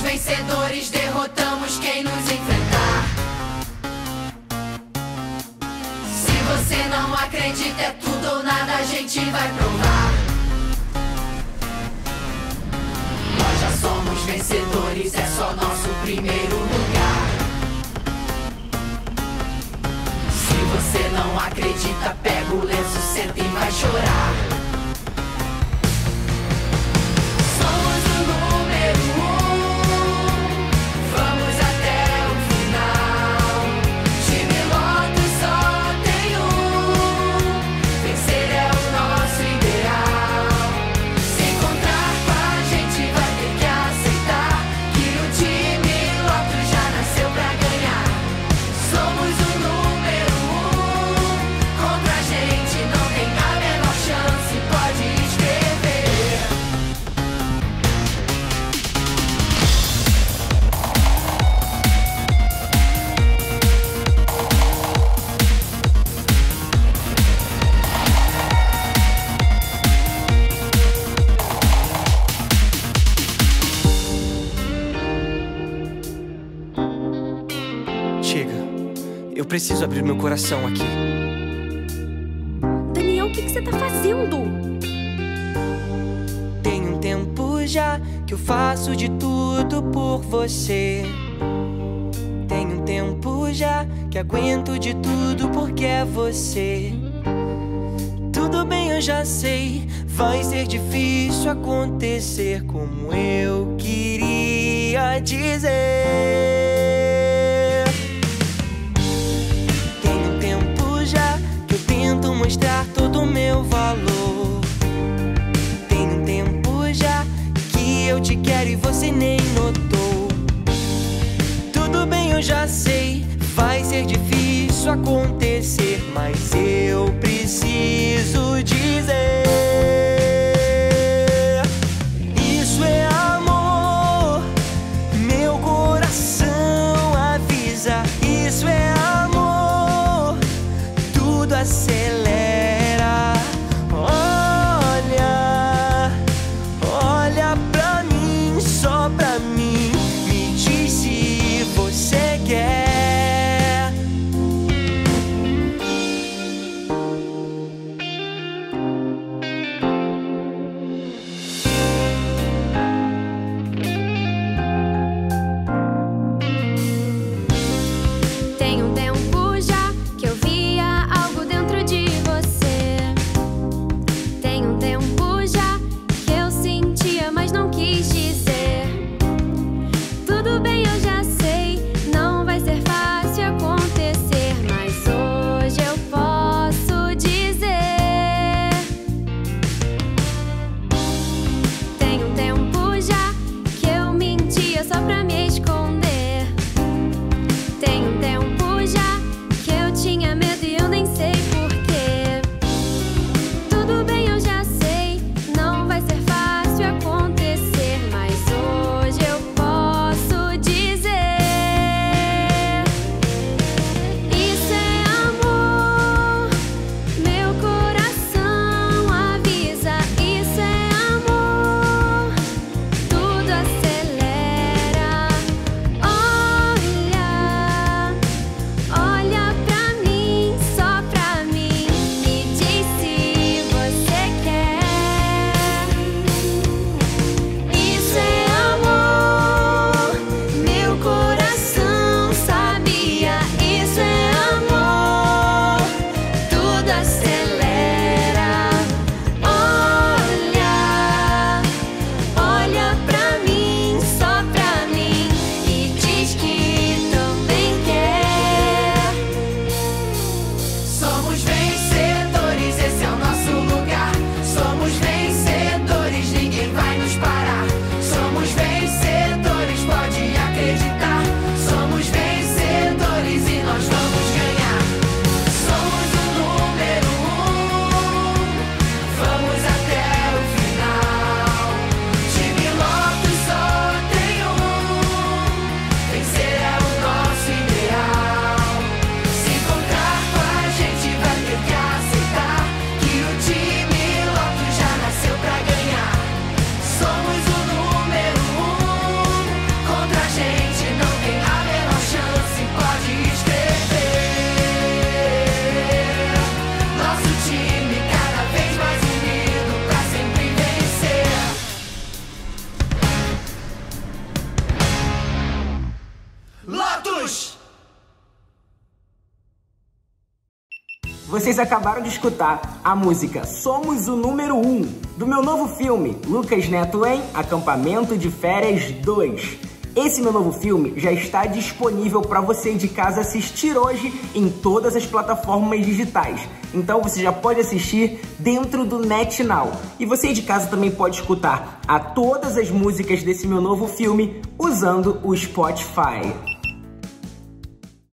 vencedores, derrotamos quem nos enfrentar. Se você não acredita, é tudo ou nada, a gente vai provar. Chega. Eu preciso abrir meu coração aqui. Daniel, o que, que você tá fazendo? Tem um tempo já que eu faço de tudo por você. Tem um tempo já que aguento de tudo porque é você. Tudo bem, eu já sei. Vai ser difícil acontecer como eu queria dizer. Mostrar todo o meu valor. Tem um tempo já que eu te quero e você nem notou. Tudo bem, eu já sei, Vocês acabaram de escutar a música Somos o Número 1 um, do meu novo filme, Lucas Neto em Acampamento de Férias 2. Esse meu novo filme já está disponível para você de casa assistir hoje em todas as plataformas digitais. Então você já pode assistir dentro do NetNow. E você de casa também pode escutar a todas as músicas desse meu novo filme usando o Spotify.